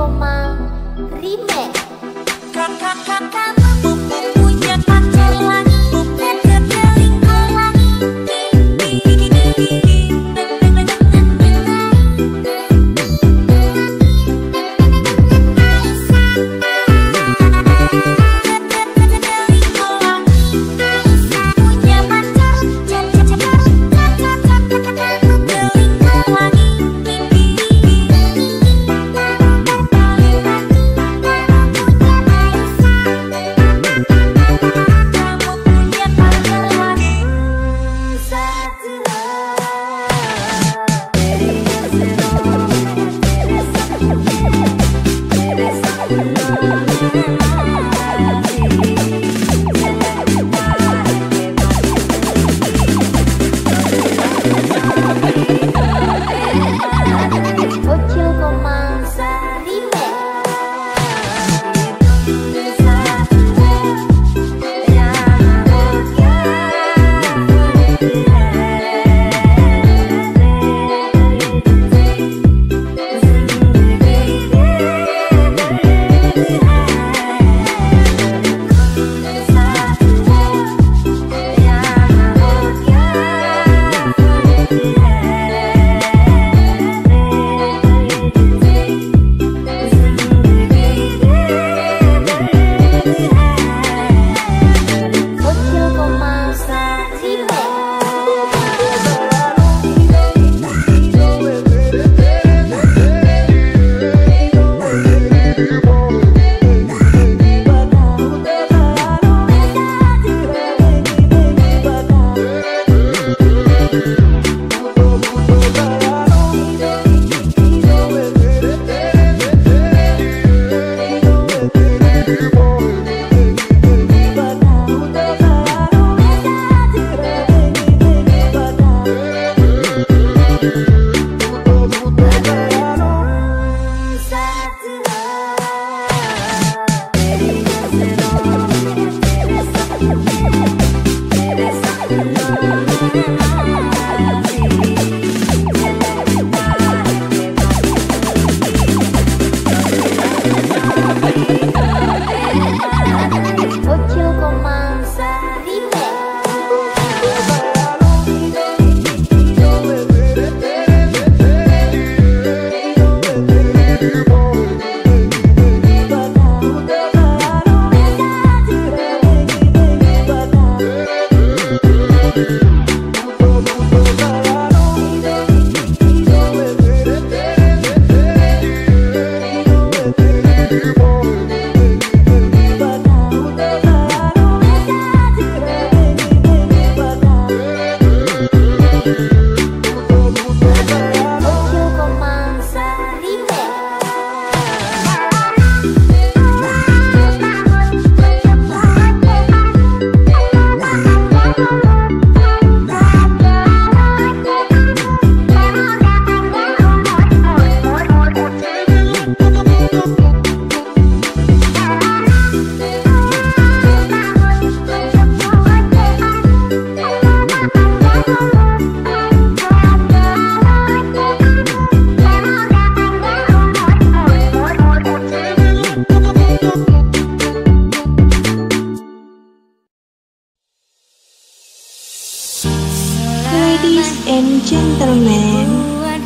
Roma Remix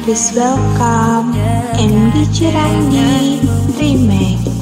Please welcome MD Cirandi Remake.